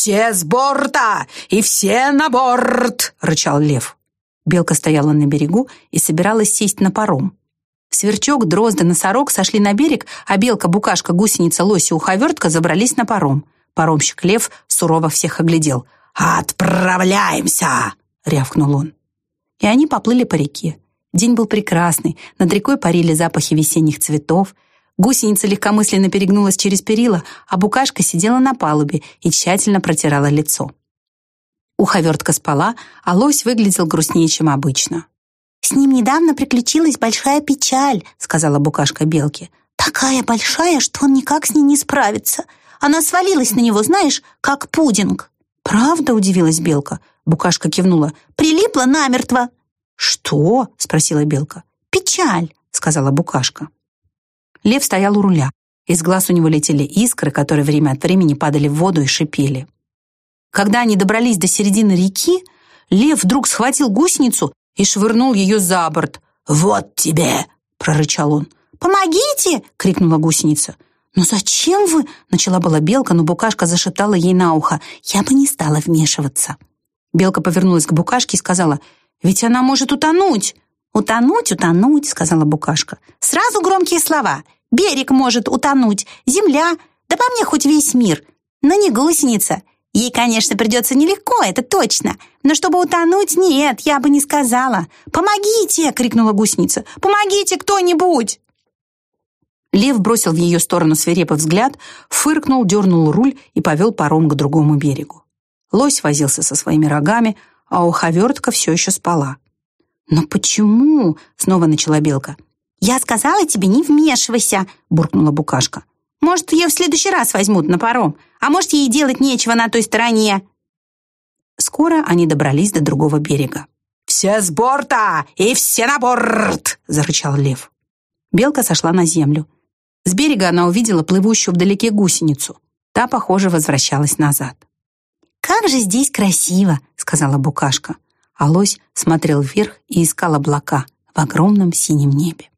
«Все с борта и все на борт!» — рычал лев. Белка стояла на берегу и собиралась сесть на паром. Сверчок, дрозд и носорог сошли на берег, а белка, букашка, гусеница, лось и уховертка забрались на паром. Паромщик Лев сурово всех оглядел. «Отправляемся!» — рявкнул он. И они поплыли по реке. День был прекрасный, над рекой парили запахи весенних цветов. Гусеница легкомысленно перегнулась через перила, а букашка сидела на палубе и тщательно протирала лицо. Уховертка спала, а лось выглядел грустнее, чем обычно. «С ним недавно приключилась большая печаль», — сказала букашка белке. «Такая большая, что он никак с ней не справится. Она свалилась на него, знаешь, как пудинг». «Правда?» — удивилась белка. Букашка кивнула. «Прилипла намертво». «Что?» — спросила белка. «Печаль», — сказала букашка. Лев стоял у руля. Из глаз у него летели искры, которые время от времени падали в воду и шипели. Когда они добрались до середины реки, лев вдруг схватил гусеницу и швырнул ее за борт. «Вот тебе!» — прорычал он. «Помогите!» — крикнула гусеница. «Но зачем вы?» — начала была белка, но букашка зашептала ей на ухо. «Я бы не стала вмешиваться». Белка повернулась к букашке и сказала, «Ведь она может утонуть!» «Утонуть, утонуть!» — сказала букашка. «Сразу громкие слова. Берег может утонуть, земля, да по мне хоть весь мир. Но не гусеница. Ей, конечно, придется нелегко, это точно. Но чтобы утонуть, нет, я бы не сказала. «Помогите!» — крикнула гусеница. «Помогите кто-нибудь!» Лев бросил в ее сторону свирепый взгляд, фыркнул, дернул руль и повел паром к другому берегу. Лось возился со своими рогами, а уховертка все еще спала. «Но почему?» — снова начала Белка. «Я сказала тебе, не вмешивайся!» — буркнула Букашка. «Может, ее в следующий раз возьмут на паром, а может, ей делать нечего на той стороне!» Скоро они добрались до другого берега. «Все с борта и все на борт!» — зарычал лев. Белка сошла на землю. С берега она увидела плывущую вдалеке гусеницу. Та, похоже, возвращалась назад. «Как же здесь красиво!» — сказала Букашка. А лось смотрел вверх и искал облака в огромном синем небе.